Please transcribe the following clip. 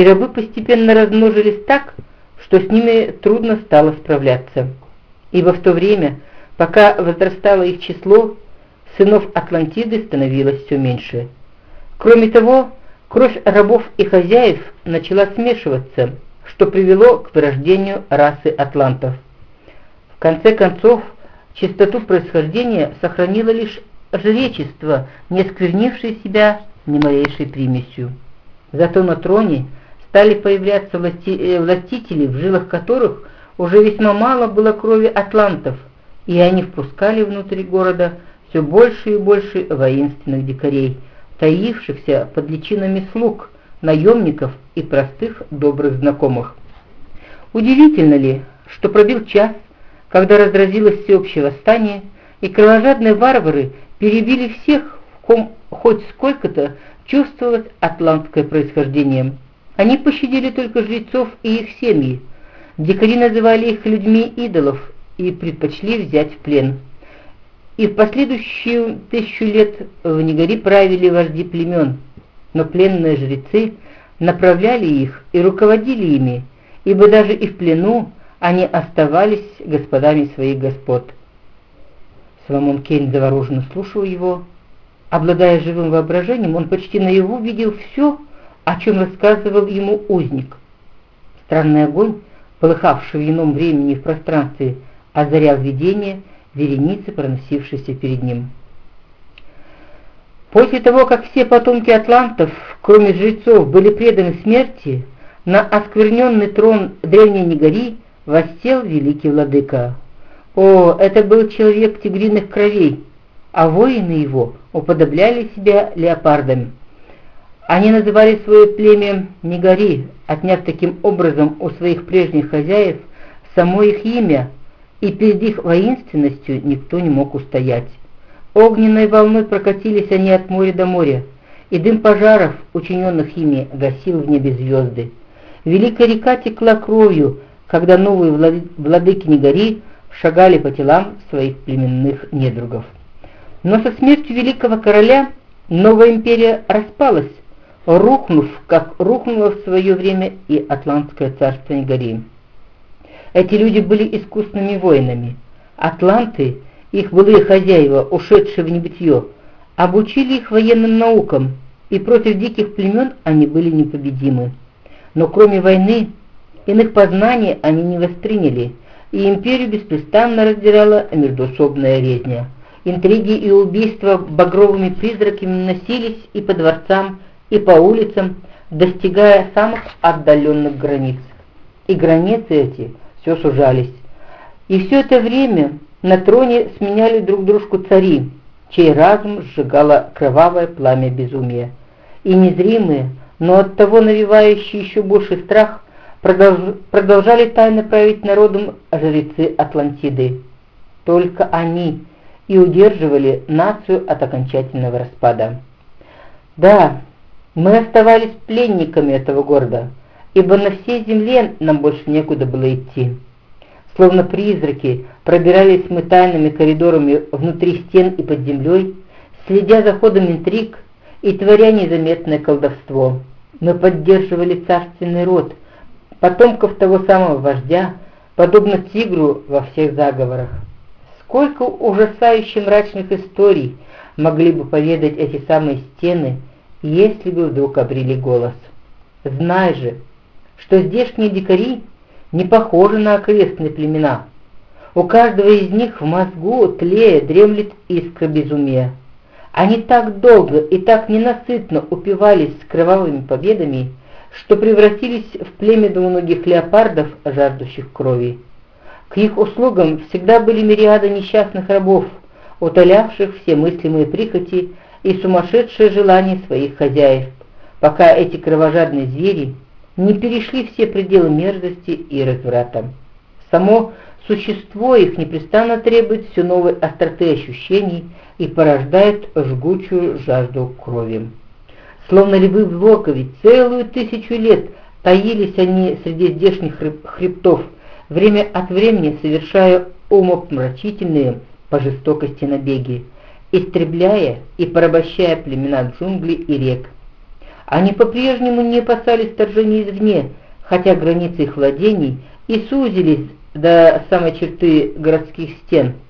и рабы постепенно размножились так, что с ними трудно стало справляться. Ибо в то время, пока возрастало их число, сынов Атлантиды становилось все меньше. Кроме того, кровь рабов и хозяев начала смешиваться, что привело к вырождению расы атлантов. В конце концов, чистоту происхождения сохранило лишь жречество, не сквернившее себя ни малейшей примесью. Зато на троне стали появляться власти, э, властители, в жилах которых уже весьма мало было крови атлантов, и они впускали внутрь города все больше и больше воинственных дикарей, таившихся под личинами слуг, наемников и простых добрых знакомых. Удивительно ли, что пробил час, когда разразилось всеобщее восстание, и кровожадные варвары перебили всех, в ком хоть сколько-то чувствовалось атлантское происхождение. Они пощадили только жрецов и их семьи. Дикари называли их людьми идолов и предпочли взять в плен. И в последующую тысячу лет в Негори правили вожди племен, но пленные жрецы направляли их и руководили ими, ибо даже и в плену они оставались господами своих господ. Соломон Кейн завороженно слушал его. Обладая живым воображением, он почти наяву видел все, о чем рассказывал ему узник. Странный огонь, полыхавший в ином времени и в пространстве, озарял видение вереницы, проносившейся перед ним. После того, как все потомки атлантов, кроме жрецов, были преданы смерти, на оскверненный трон древней Негори воссел великий владыка. О, это был человек тигриных кровей, а воины его уподобляли себя леопардами. Они называли свое племя Негори, отняв таким образом у своих прежних хозяев само их имя, и перед их воинственностью никто не мог устоять. Огненной волной прокатились они от моря до моря, и дым пожаров, учиненных ими, гасил в небе звезды. Великая река текла кровью, когда новые владыки Негори шагали по телам своих племенных недругов. Но со смертью великого короля новая империя распалась, рухнув, как рухнуло в свое время и Атлантское царство Негори. Эти люди были искусными воинами. Атланты — их былые хозяева, ушедшие в небытие, обучили их военным наукам, и против диких племен они были непобедимы. Но кроме войны, иных познаний они не восприняли, и империю беспрестанно раздирала междуусобная резня. Интриги и убийства багровыми призраками носились и по дворцам, и по улицам, достигая самых отдаленных границ. И границы эти все сужались. И все это время на троне сменяли друг дружку цари, чей разум сжигало кровавое пламя безумия. И незримые, но оттого навевающие еще больше страх, продолжали тайно править народом жрецы Атлантиды. Только они и удерживали нацию от окончательного распада. Да, мы оставались пленниками этого города, ибо на всей земле нам больше некуда было идти. Словно призраки пробирались мы тайными коридорами внутри стен и под землей, следя за ходом интриг и творя незаметное колдовство. Мы поддерживали царственный род, потомков того самого вождя, подобно тигру во всех заговорах. Сколько ужасающе мрачных историй могли бы поведать эти самые стены, если бы вдруг обрели голос. Знай же, что здешние дикари не похожи на окрестные племена. У каждого из них в мозгу тлея дремлет искра безумия. Они так долго и так ненасытно упивались кровавыми победами, что превратились в племя двуногих леопардов, жаждущих крови. К их услугам всегда были мириады несчастных рабов, утолявших все мыслимые прихоти и сумасшедшие желания своих хозяев, пока эти кровожадные звери не перешли все пределы мерзости и разврата. Само существо их непрестанно требует все новой остроты ощущений и порождает жгучую жажду крови. Словно львы в локове, целую тысячу лет таились они среди здешних хребтов, время от времени совершая умопомрачительные по жестокости набеги, истребляя и порабощая племена джунглей и рек. Они по-прежнему не опасались вторжения извне, хотя границы их владений и сузились до самой черты городских стен.